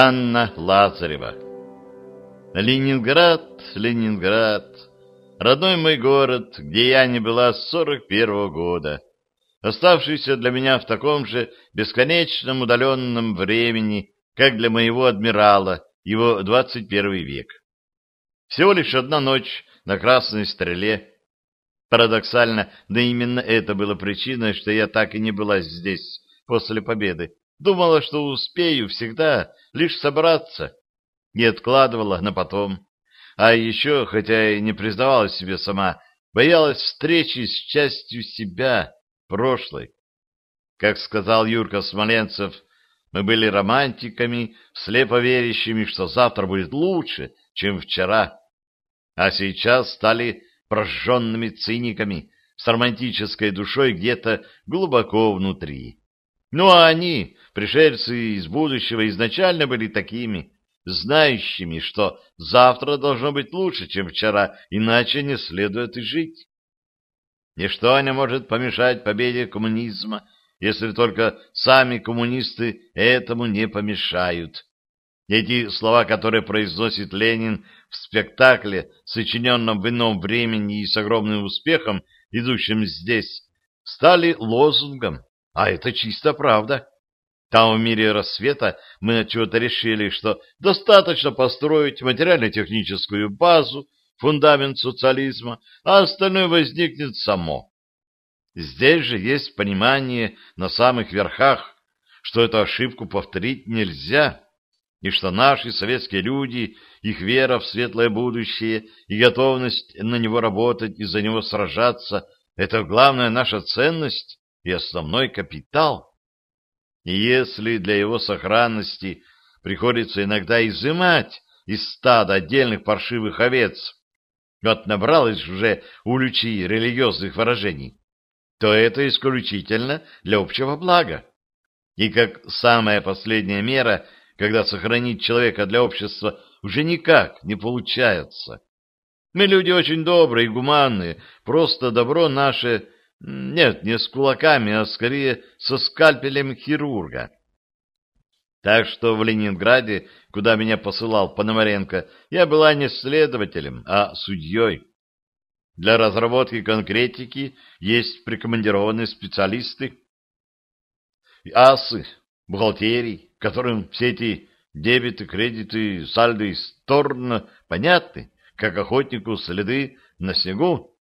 Анна Лазарева Ленинград, Ленинград, родной мой город, где я не была с сорок первого года, оставшийся для меня в таком же бесконечном удаленном времени, как для моего адмирала, его двадцать первый век. Всего лишь одна ночь на Красной Стреле. Парадоксально, да именно это было причиной, что я так и не была здесь после победы. Думала, что успею всегда лишь собраться, и откладывала на потом. А еще, хотя и не признавалась себе сама, боялась встречи с частью себя, прошлой. Как сказал Юрка Смоленцев, мы были романтиками, слепо верящими, что завтра будет лучше, чем вчера, а сейчас стали прожженными циниками с романтической душой где-то глубоко внутри. Ну а они, пришельцы из будущего, изначально были такими, знающими, что завтра должно быть лучше, чем вчера, иначе не следует и жить. Ничто не может помешать победе коммунизма, если только сами коммунисты этому не помешают. Эти слова, которые произносит Ленин в спектакле, сочиненном в ином времени и с огромным успехом, идущим здесь, стали лозунгом, а это чисто правда. Там в мире рассвета мы от чего-то решили, что достаточно построить материально-техническую базу, фундамент социализма, а остальное возникнет само. Здесь же есть понимание на самых верхах, что эту ошибку повторить нельзя, и что наши советские люди, их вера в светлое будущее и готовность на него работать и за него сражаться – это главная наша ценность и основной капитал. И если для его сохранности приходится иногда изымать из стада отдельных паршивых овец, вот набралось уже у религиозных выражений, то это исключительно для общего блага. И как самая последняя мера, когда сохранить человека для общества уже никак не получается. Мы люди очень добрые и гуманные, просто добро наше нет, не с кулаками, а скорее со скальпелем хирурга. Так что в Ленинграде, куда меня посылал Пономаренко, я была не следователем, а судьей. Для разработки конкретики есть прикомандированные специалисты, асы, бухгалтерий, которым все эти дебеты, кредиты, сальды и сторно понятны, как охотнику следы на снегу.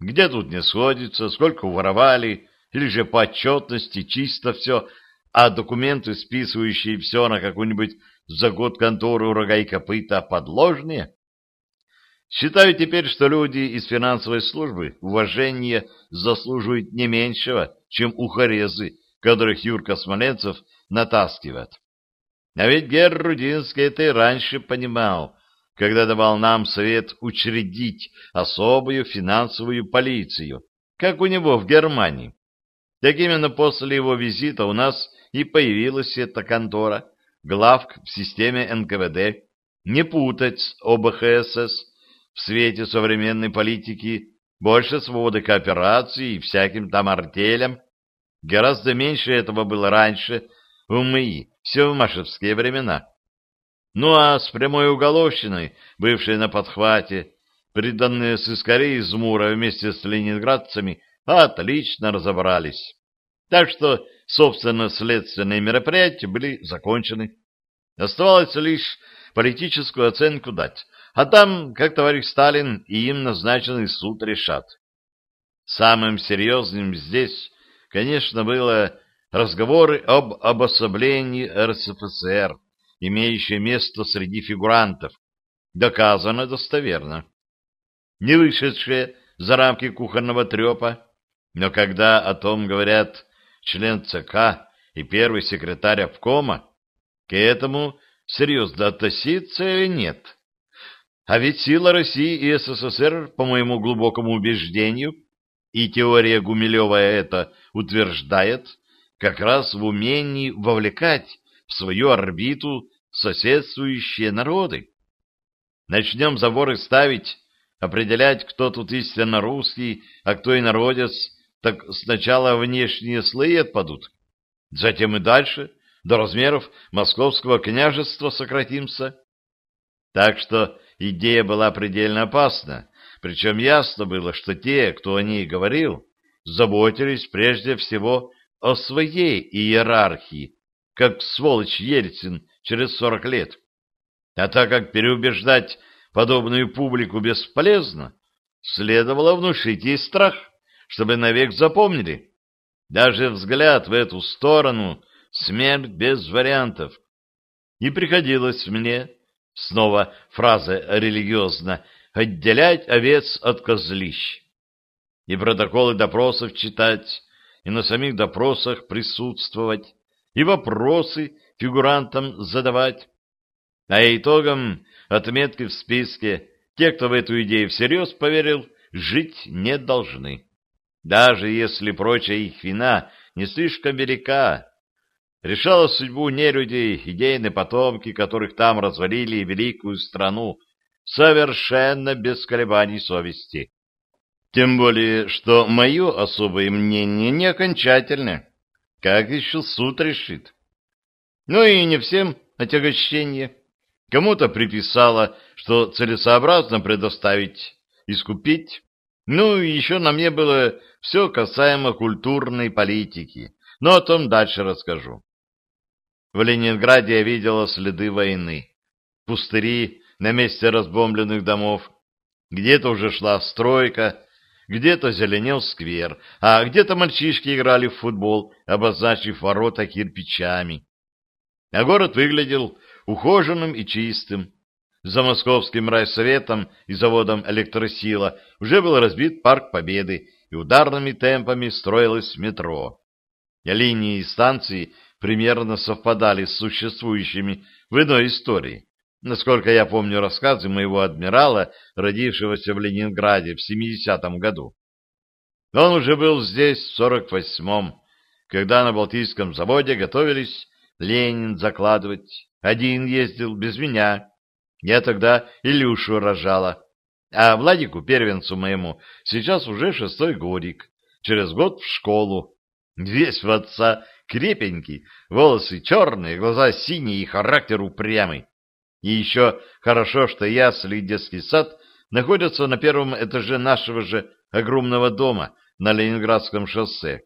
Где тут не сходится, сколько уворовали, или же по отчетности чисто все, а документы, списывающие все на какую-нибудь за год контору рога и копыта, подложные? Считаю теперь, что люди из финансовой службы уважения заслуживают не меньшего, чем ухарезы, которых Юрка Смоленцев натаскивает. А ведь Герр Рудинский это и раньше понимал, когда давал нам совет учредить особую финансовую полицию, как у него в Германии. Так именно после его визита у нас и появилась эта контора, главк в системе НКВД, не путать с ОБХСС в свете современной политики, больше свободы кооперации и всяким там артелям. Гораздо меньше этого было раньше, в мои, все в машевские времена. Ну а с прямой уголовщиной, бывшей на подхвате, приданные сыскари из Мура вместе с ленинградцами, отлично разобрались. Так что, собственно, следственные мероприятия были закончены. Оставалось лишь политическую оценку дать, а там, как товарищ Сталин и им назначенный суд решат. Самым серьезным здесь, конечно, было разговоры об обособлении РСФСР имеющее место среди фигурантов, доказано достоверно. Не вышедшее за рамки кухонного трепа, но когда о том говорят член ЦК и первый секретарь обкома, к этому серьезно относиться или нет? А ведь сила России и СССР, по моему глубокому убеждению, и теория Гумилева это утверждает, как раз в умении вовлекать свою орбиту соседствующие народы. Начнем заборы ставить, определять, кто тут истинно русский, а кто инородец, так сначала внешние слои отпадут, затем и дальше до размеров московского княжества сократимся. Так что идея была предельно опасна, причем ясно было, что те, кто о ней говорил, заботились прежде всего о своей иерархии, как сволочь Ельцин через сорок лет. А так как переубеждать подобную публику бесполезно, следовало внушить ей страх, чтобы навек запомнили. Даже взгляд в эту сторону — смерть без вариантов. И приходилось мне, снова фраза религиозна, отделять овец от козлищ. И протоколы допросов читать, и на самих допросах присутствовать, и вопросы фигурантам задавать. А итогом отметки в списке те, кто в эту идею всерьез поверил, жить не должны. Даже если прочая их вина не слишком велика, решала судьбу нелюдей, идейные потомки, которых там развалили великую страну, совершенно без колебаний совести. Тем более, что мое особое мнение не окончательное, как еще суд решит. Ну и не всем отягощение. Кому-то приписала, что целесообразно предоставить, искупить. Ну и еще на мне было все касаемо культурной политики, но о том дальше расскажу. В Ленинграде я видела следы войны. Пустыри на месте разбомбленных домов. Где-то уже шла стройка, где-то зеленел сквер, а где-то мальчишки играли в футбол, обозначив ворота кирпичами. А город выглядел ухоженным и чистым. За московским райсоветом и заводом «Электросила» уже был разбит парк Победы, и ударными темпами строилось метро. Линии и станции примерно совпадали с существующими в иной истории. Насколько я помню рассказы моего адмирала, родившегося в Ленинграде в 70-м году. Он уже был здесь в 48-м, когда на Балтийском заводе готовились Ленин закладывать. Один ездил без меня. Я тогда Илюшу рожала. А Владику, первенцу моему, сейчас уже шестой годик. Через год в школу. Весь в отца крепенький, волосы черные, глаза синие и характер упрямый. И еще хорошо, что ясли и детский сад находятся на первом этаже нашего же огромного дома на Ленинградском шоссе.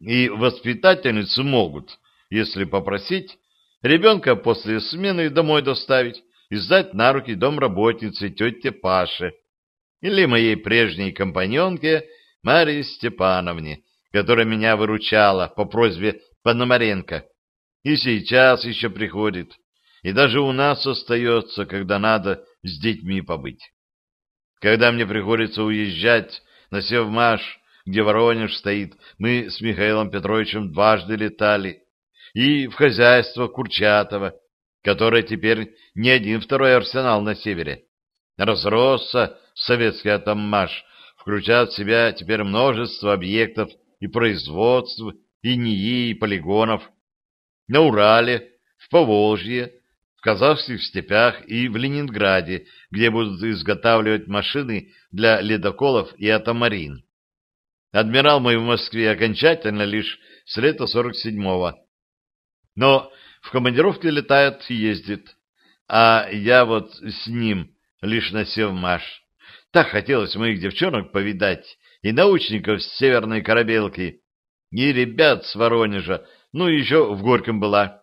И воспитательницы могут, если попросить, ребенка после смены домой доставить и сдать на руки домработнице тете Паше или моей прежней компаньонке Марии Степановне, которая меня выручала по просьбе Пономаренко и сейчас еще приходит и даже у нас остается, когда надо с детьми побыть. Когда мне приходится уезжать на Севмаш, где Воронеж стоит, мы с Михаилом Петровичем дважды летали, и в хозяйство Курчатова, которое теперь не один второй арсенал на севере. Разросся советский атоммаш, включает в себя теперь множество объектов и производств, и НИИ, и полигонов. На Урале, в Поволжье, в казахских степях и в Ленинграде, где будут изготавливать машины для ледоколов и атомарин. Адмирал мой в Москве окончательно лишь с лета 47-го. Но в командировке летает и ездит, а я вот с ним лишь на Севмаш. Так хотелось моих девчонок повидать, и научников с северной корабелки, и ребят с Воронежа, ну еще в Горьком была.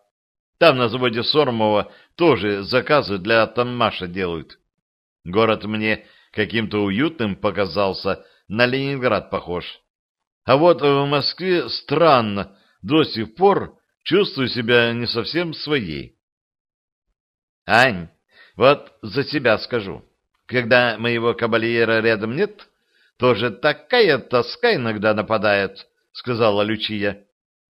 Там на заводе Сормова тоже заказы для Томмаша делают. Город мне каким-то уютным показался, на Ленинград похож. А вот в Москве странно, до сих пор чувствую себя не совсем своей. Ань, вот за себя скажу. Когда моего кабальера рядом нет, тоже такая тоска иногда нападает, сказала Лючия.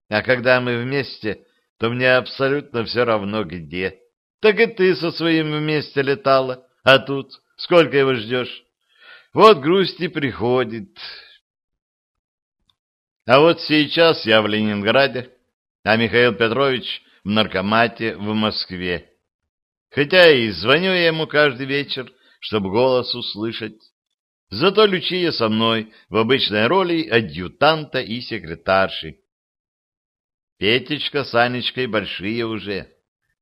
А когда мы вместе, то мне абсолютно все равно где. Так и ты со своим вместе летала, а тут сколько его ждешь? Вот грусть и приходит. А вот сейчас я в Ленинграде, а Михаил Петрович в наркомате в Москве. Хотя и звоню я ему каждый вечер, чтобы голос услышать. Зато Лючия со мной в обычной роли адъютанта и секретарши. Петечка с Анечкой большие уже.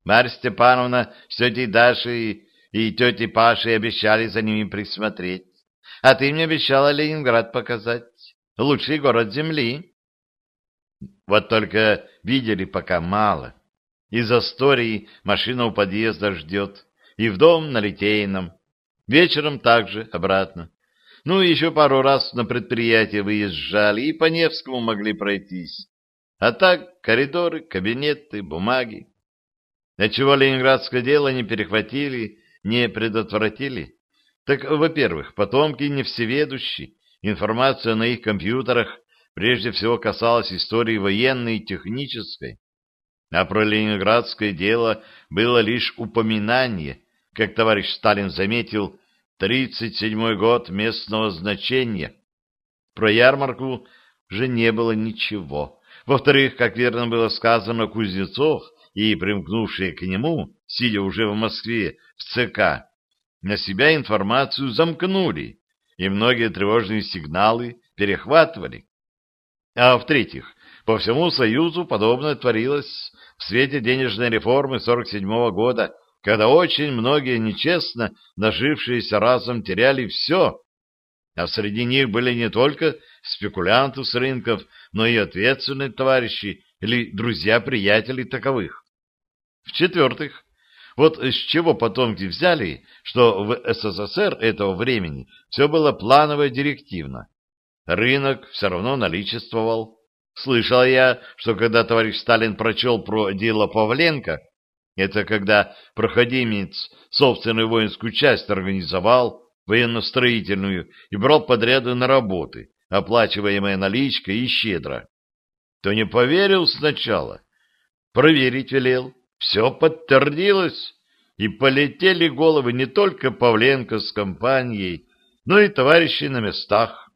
Марья Степановна с тетей Дашей и тетей Пашей обещали за ними присмотреть. А ты мне обещала Ленинград показать. Лучший город земли. Вот только видели пока мало. Из Астории машина у подъезда ждет. И в дом на Литейном. Вечером также обратно. Ну, еще пару раз на предприятие выезжали и по Невскому могли пройтись. А так коридоры, кабинеты, бумаги. Отчего ленинградское дело не перехватили, не предотвратили? Так, во-первых, потомки не всеведущи. Информация на их компьютерах прежде всего касалась истории военной и технической. А про ленинградское дело было лишь упоминание, как товарищ Сталин заметил, 37-й год местного значения. Про ярмарку же не было ничего. Во-вторых, как верно было сказано, Кузнецов и примкнувшие к нему, сидя уже в Москве, в ЦК, на себя информацию замкнули, и многие тревожные сигналы перехватывали. А в-третьих, по всему Союзу подобное творилось в свете денежной реформы 47 -го года, когда очень многие нечестно нажившиеся разом теряли все, а среди них были не только спекулянты с рынков, но и ответственные товарищи или друзья-приятели таковых. В-четвертых, вот с чего потомки взяли, что в СССР этого времени все было планово и директивно. Рынок все равно наличествовал. Слышал я, что когда товарищ Сталин прочел про дело Павленко, это когда проходимец собственную воинскую часть организовал, военно-строительную, и брал подряды на работы, оплачиваемые наличкой и щедро, то не поверил сначала. Проверить велел. Все подтвердилось, и полетели головы не только Павленко с компанией, но и товарищей на местах.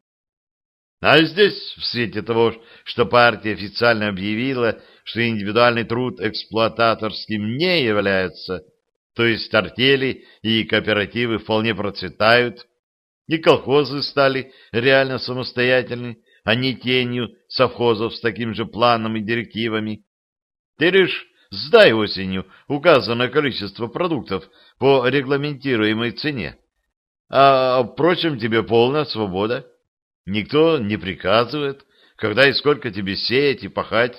А здесь, в свете того, что партия официально объявила, что индивидуальный труд эксплуататорским не является, то есть артели и кооперативы вполне процветают, и колхозы стали реально самостоятельны, а не тенью совхозов с таким же планом и директивами. Ты лишь сдай осенью указанное количество продуктов по регламентируемой цене, а, впрочем, тебе полная свобода. Никто не приказывает, когда и сколько тебе сеять и пахать.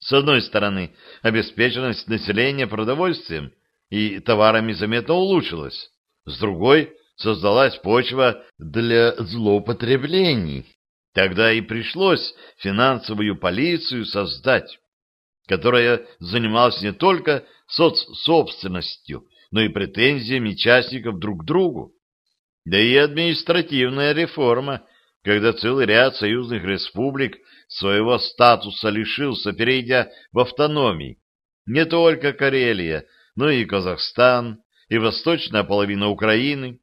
С одной стороны, обеспеченность населения продовольствием и товарами заметно улучшилась. С другой, создалась почва для злоупотреблений. Тогда и пришлось финансовую полицию создать, которая занималась не только соцсобственностью, но и претензиями частников друг к другу. Да и административная реформа, когда целый ряд союзных республик своего статуса лишился, перейдя в автономии. Не только Карелия, но и Казахстан, и восточная половина Украины.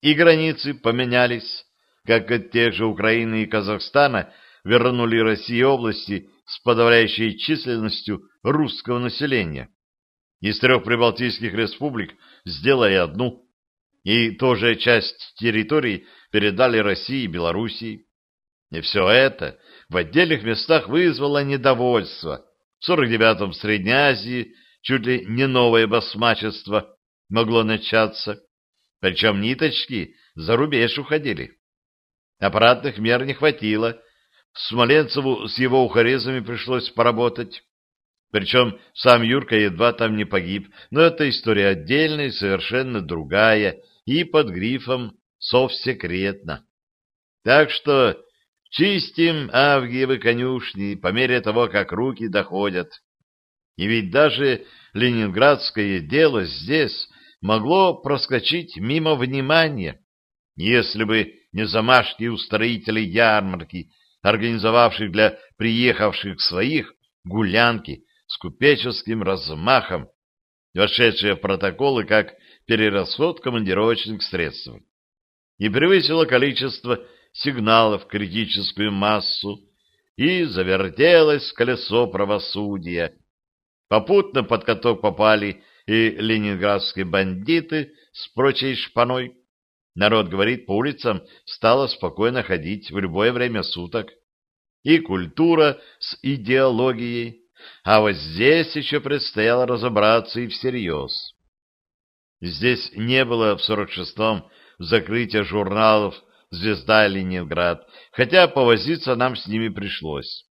И границы поменялись, как от тех же Украины и Казахстана вернули России области с подавляющей численностью русского населения. Из трех прибалтийских республик сделали одну, и тоже часть территорий передали России и Белоруссии. И все это в отдельных местах вызвало недовольство. В 49-м в Средней Азии чуть ли не новое басмачество могло начаться, причем ниточки за рубеж уходили. Аппаратных мер не хватило. Смоленцеву с его ухорезами пришлось поработать. Причем сам Юрка едва там не погиб, но это история отдельная совершенно другая, и под грифом «совсекретно». Так что чистим Авгиевы конюшни по мере того, как руки доходят. И ведь даже ленинградское дело здесь могло проскочить мимо внимания, если бы не замашки у строителей ярмарки, организовавших для приехавших своих гулянки с купеческим размахом, вошедшие в протоколы как перерасход командировочных средств, и превысило количество сигналов критическую массу, и завертелось колесо правосудия. Попутно под каток попали и ленинградские бандиты с прочей шпаной. Народ, говорит, по улицам стало спокойно ходить в любое время суток. и культура с идеологией, а вот здесь еще предстояло разобраться и всерьез. Здесь не было в 46-м закрытия журналов «Звезда Ленинград», хотя повозиться нам с ними пришлось.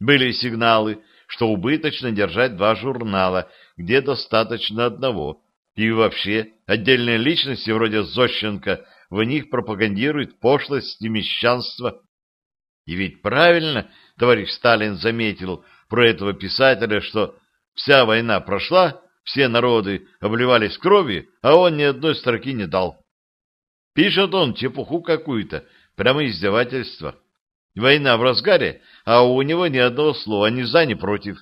Были сигналы, что убыточно держать два журнала, где достаточно одного, и вообще отдельные личности вроде Зощенко в них пропагандируют пошлость и мещанство. И ведь правильно товарищ Сталин заметил про этого писателя, что вся война прошла, все народы обливались кровью, а он ни одной строки не дал. Пишет он чепуху какую-то, прямо издевательство. Война в разгаре, а у него ни одного слова ни за, ни против.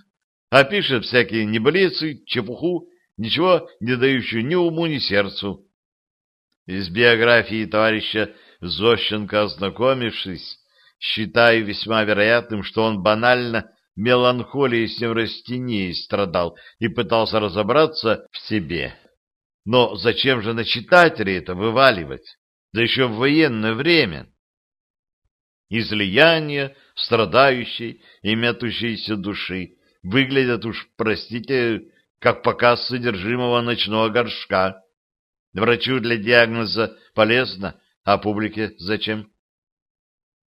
А пишет всякие небылицы, чепуху, ничего не дающую ни уму, ни сердцу. Из биографии товарища Зощенко ознакомившись, считаю весьма вероятным, что он банально меланхолией с неврастенией страдал и пытался разобраться в себе. Но зачем же на читателей это вываливать? Да еще в военное время. Излияние страдающей и мятущейся души выглядят уж, простите, как показ содержимого ночного горшка. Врачу для диагноза полезно, а публике зачем?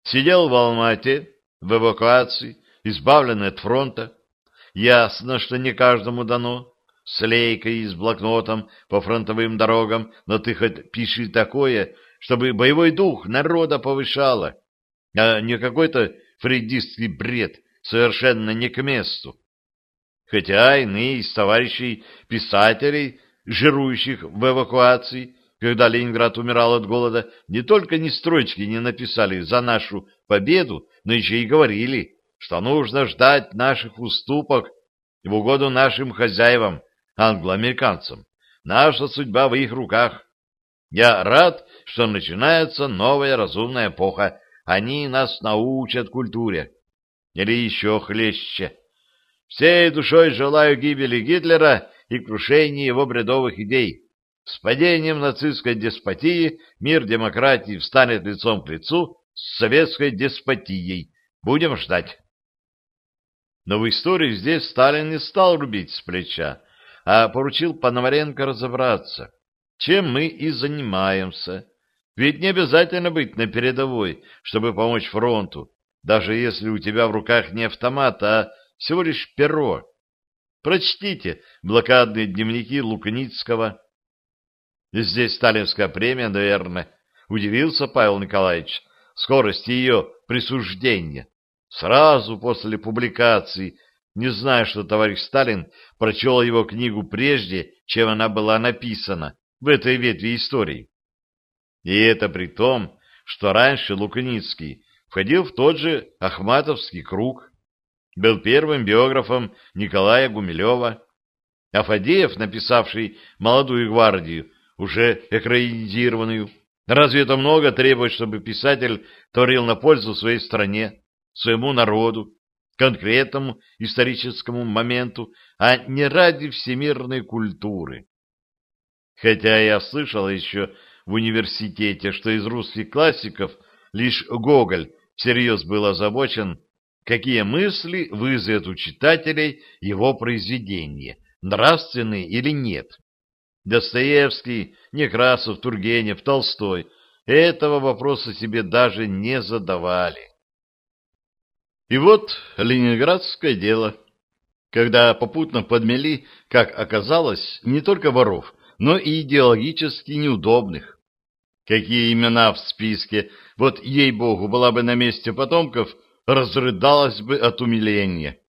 Сидел в Алмате, в эвакуации, избавленный от фронта. Ясно, что не каждому дано. С лейкой и с блокнотом по фронтовым дорогам, но ты хоть пиши такое, чтобы боевой дух народа повышало, а не какой-то фрейдистский бред, совершенно не к месту. Хотя иные из товарищей писателей, жирующих в эвакуации, когда Ленинград умирал от голода, не только ни строчки не написали за нашу победу, но еще и говорили, что нужно ждать наших уступок в угоду нашим хозяевам, англоамериканцам. Наша судьба в их руках. Я рад, что начинается новая разумная эпоха. Они нас научат культуре. Или еще хлеще. Всей душой желаю гибели Гитлера и крушения его бредовых идей. С падением нацистской деспотии мир демократии встанет лицом к лицу с советской деспотией. Будем ждать. Но в истории здесь Сталин не стал рубить с плеча, а поручил Пономаренко разобраться, чем мы и занимаемся. Ведь не обязательно быть на передовой, чтобы помочь фронту, даже если у тебя в руках не автомат, а всего лишь перо. Прочтите блокадные дневники Лукницкого. Здесь сталинская премия, наверное, удивился Павел Николаевич скорости ее присуждения. Сразу после публикации, не зная, что товарищ Сталин прочел его книгу прежде, чем она была написана в этой ветви истории. И это при том, что раньше Луканицкий входил в тот же Ахматовский круг, был первым биографом Николая Гумилева, а Фадеев, написавший «Молодую гвардию», уже экранизированную. Разве это много требует, чтобы писатель творил на пользу своей стране? Своему народу, конкретному историческому моменту, а не ради всемирной культуры. Хотя я слышал еще в университете, что из русских классиков лишь Гоголь всерьез был озабочен, какие мысли вызовет у читателей его произведения, нравственные или нет. Достоевский, Некрасов, Тургенев, Толстой этого вопроса себе даже не задавали. И вот ленинградское дело, когда попутно подмели, как оказалось, не только воров, но и идеологически неудобных. Какие имена в списке, вот ей-богу, была бы на месте потомков, разрыдалась бы от умиления.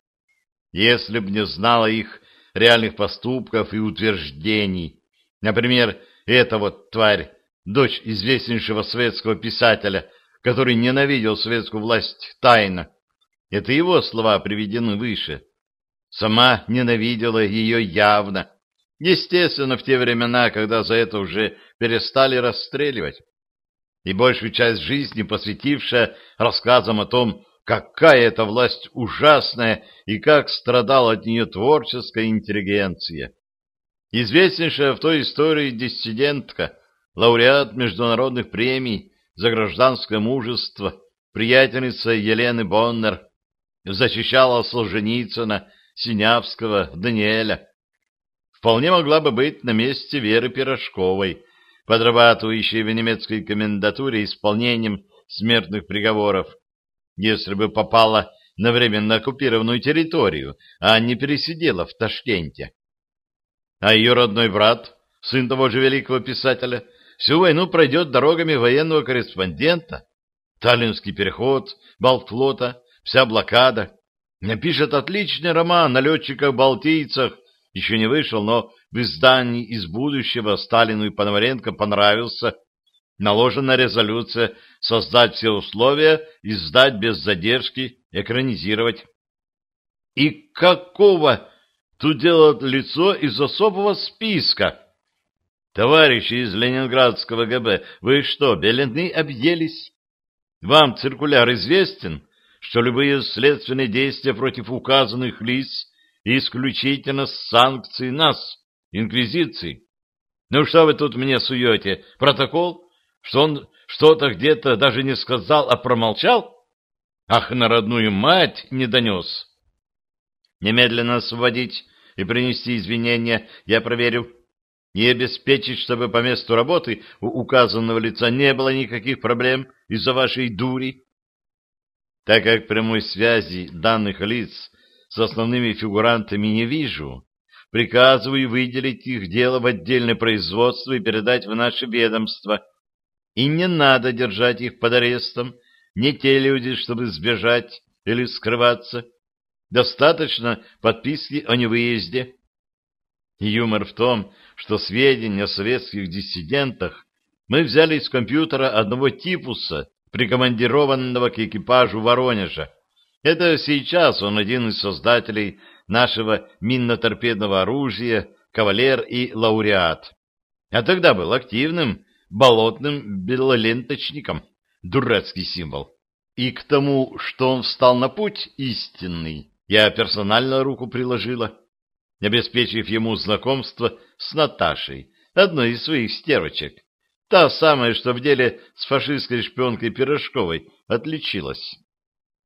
Если б не знала их реальных поступков и утверждений. Например, эта вот тварь, дочь известнейшего советского писателя, который ненавидел советскую власть тайно, это его слова приведены выше. Сама ненавидела ее явно. Естественно, в те времена, когда за это уже перестали расстреливать. И большую часть жизни посвятившая рассказам о том, какая эта власть ужасная и как страдала от нее творческая интеллигенция. Известнейшая в той истории диссидентка, лауреат международных премий за гражданское мужество, приятельница Елены Боннер, защищала Солженицына, Синявского, Даниэля. Вполне могла бы быть на месте Веры Пирожковой, подрабатывающей в немецкой комендатуре исполнением смертных приговоров, если бы попала на временно оккупированную территорию, а не пересидела в Ташкенте. А ее родной брат, сын того же великого писателя, всю войну пройдет дорогами военного корреспондента. Таллинский переход, Балтфлота, вся блокада. Напишет отличный роман о летчиках-балтийцах, еще не вышел, но в издании из будущего Сталину и Пономаренко понравился. Наложена резолюция создать все условия, издать без задержки, экранизировать. И какого тут делают лицо из особого списка? Товарищи из Ленинградского ГБ, вы что, белены объелись? Вам циркуляр известен, что любые следственные действия против указанных лиц исключительно с санкций нас, инквизиции. Ну что вы тут мне суете? Протокол? Что он что-то где-то даже не сказал, а промолчал? Ах, на родную мать не донес. Немедленно освободить и принести извинения я проверю. И обеспечить, чтобы по месту работы у указанного лица не было никаких проблем из-за вашей дури. Так как прямой связи данных лиц с основными фигурантами не вижу, приказываю выделить их дело в отдельное производство и передать в наше ведомство. И не надо держать их под арестом, не те люди, чтобы сбежать или скрываться. Достаточно подписки о невыезде. Юмор в том, что сведения о советских диссидентах мы взяли из компьютера одного типуса, прикомандированного к экипажу Воронежа. Это сейчас он один из создателей нашего минно-торпедного оружия, кавалер и лауреат. А тогда был активным болотным белоленточником, дурацкий символ. И к тому, что он встал на путь истинный, я персонально руку приложила, обеспечив ему знакомство с Наташей, одной из своих стервочек. Та самая, что в деле с фашистской шпионкой Пирожковой отличилась.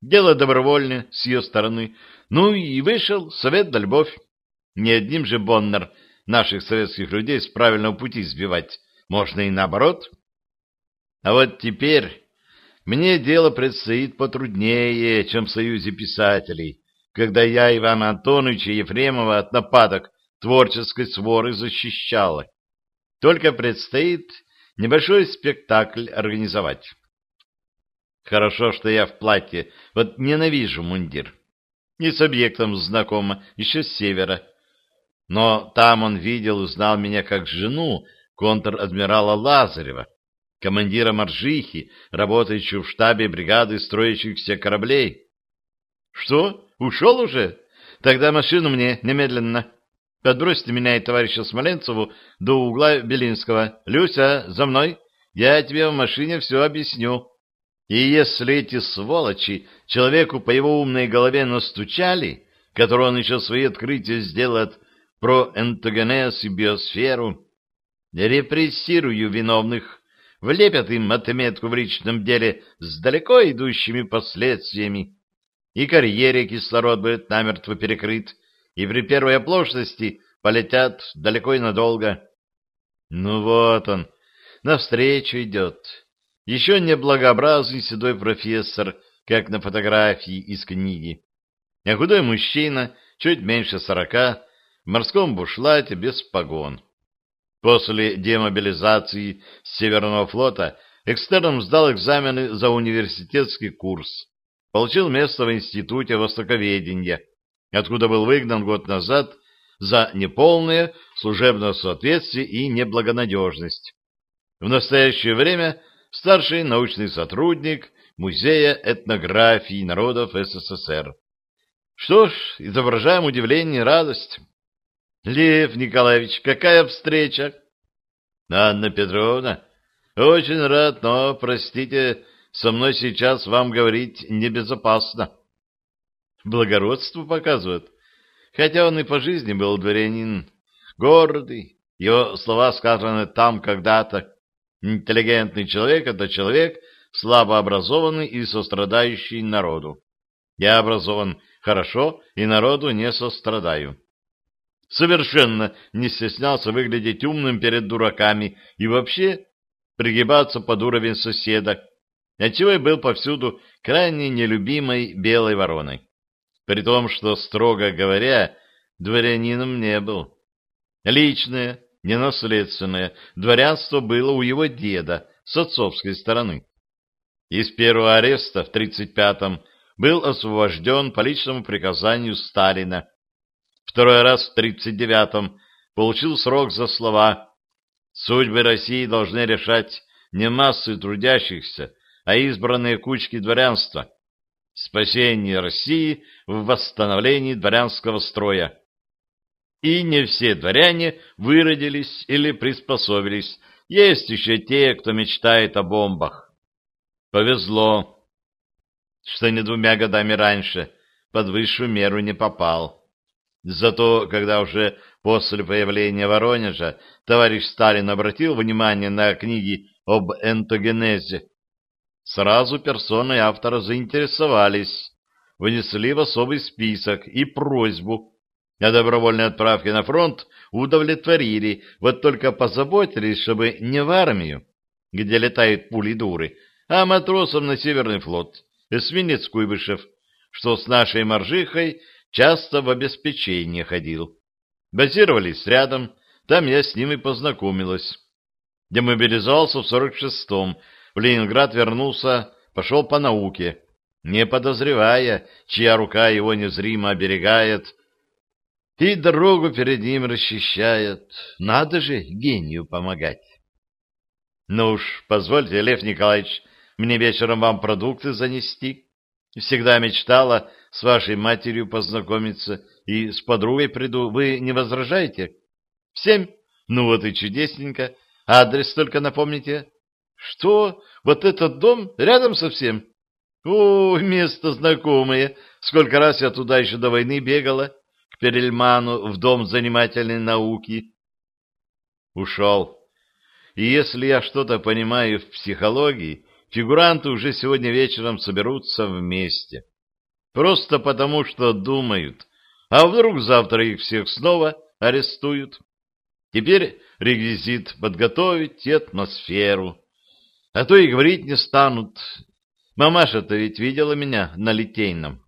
Дело добровольное с ее стороны. Ну и вышел совет да любовь. Не одним же Боннер наших советских людей с правильного пути сбивать. Можно и наоборот. А вот теперь мне дело предстоит потруднее, чем в Союзе писателей, когда я Ивана Антоновича Ефремова от нападок творческой своры защищала. Только предстоит небольшой спектакль организовать. Хорошо, что я в платье, вот ненавижу мундир. И с объектом знакома, еще с севера. Но там он видел узнал меня как жену контр-адмирала Лазарева, командира Маржихи, работающего в штабе бригады строящихся кораблей. Что, ушел уже? Тогда машину мне немедленно. Подбросьте меня и товарища Смоленцеву до угла Белинского. Люся, за мной. Я тебе в машине все объясню. И если эти сволочи человеку по его умной голове настучали, который он еще свои открытия сделает про энтогенез и биосферу, репрессирую виновных, влепят им отметку в личном деле с далеко идущими последствиями, и карьере кислород будет намертво перекрыт, и при первой оплошности полетят далеко и надолго. Ну вот он, навстречу идет. Еще не благообразный седой профессор, как на фотографии из книги. А худой мужчина, чуть меньше сорока, в морском бушлате без погон. После демобилизации с Северного флота экстерном сдал экзамены за университетский курс. Получил место в Институте Востоковедения, откуда был выгнан год назад за неполное служебное соответствие и неблагонадежность. В настоящее время старший научный сотрудник Музея этнографии народов СССР. Что ж, изображаем удивление и радость. Лев Николаевич, какая встреча? Анна Петровна, очень рад, но, простите, со мной сейчас вам говорить небезопасно. Благородство показывает. Хотя он и по жизни был дворянин, гордый, его слова сказаны там когда-то, Интеллигентный человек — это человек слабо образованный и сострадающий народу. Я образован хорошо и народу не сострадаю. Совершенно не стеснялся выглядеть умным перед дураками и вообще пригибаться под уровень соседа, отчего и был повсюду крайне нелюбимой белой вороной. При том, что, строго говоря, дворянином не был. Личное, ненаследственное дворянство было у его деда с отцовской стороны. Из первого ареста в 35-м был освобожден по личному приказанию Сталина. Второй раз в 39-м получил срок за слова «Судьбы России должны решать не массы трудящихся, а избранные кучки дворянства. Спасение России в восстановлении дворянского строя». И не все дворяне выродились или приспособились. Есть еще те, кто мечтает о бомбах. Повезло, что не двумя годами раньше под высшую меру не попал. Зато, когда уже после появления Воронежа товарищ Сталин обратил внимание на книги об энтогенезе, сразу персоны автора заинтересовались, внесли в особый список и просьбу о добровольной отправке на фронт удовлетворили, вот только позаботились, чтобы не в армию, где летают пули-дуры, а матросам на Северный флот, эсминец Куйбышев, что с нашей моржихой часто в обеспечение ходил. Базировались рядом, там я с ним и познакомилась. Демобилизовался в 46-м, в Ленинград вернулся, пошел по науке, не подозревая, чья рука его незримо оберегает, и дорогу перед ним расчищает. Надо же гению помогать. Ну уж, позвольте, Лев Николаевич, мне вечером вам продукты занести. Всегда мечтала с вашей матерью познакомиться и с подругой приду. Вы не возражаете? В семь? Ну вот и чудесненько. Адрес только напомните. Что? Вот этот дом рядом совсем? О, место знакомое. Сколько раз я туда еще до войны бегала. К Перельману в дом занимательной науки. Ушел. И если я что-то понимаю в психологии, фигуранты уже сегодня вечером соберутся вместе. Просто потому, что думают, а вдруг завтра их всех снова арестуют. Теперь реквизит подготовить и атмосферу. А то и говорить не станут. Мамаша-то ведь видела меня на Литейном.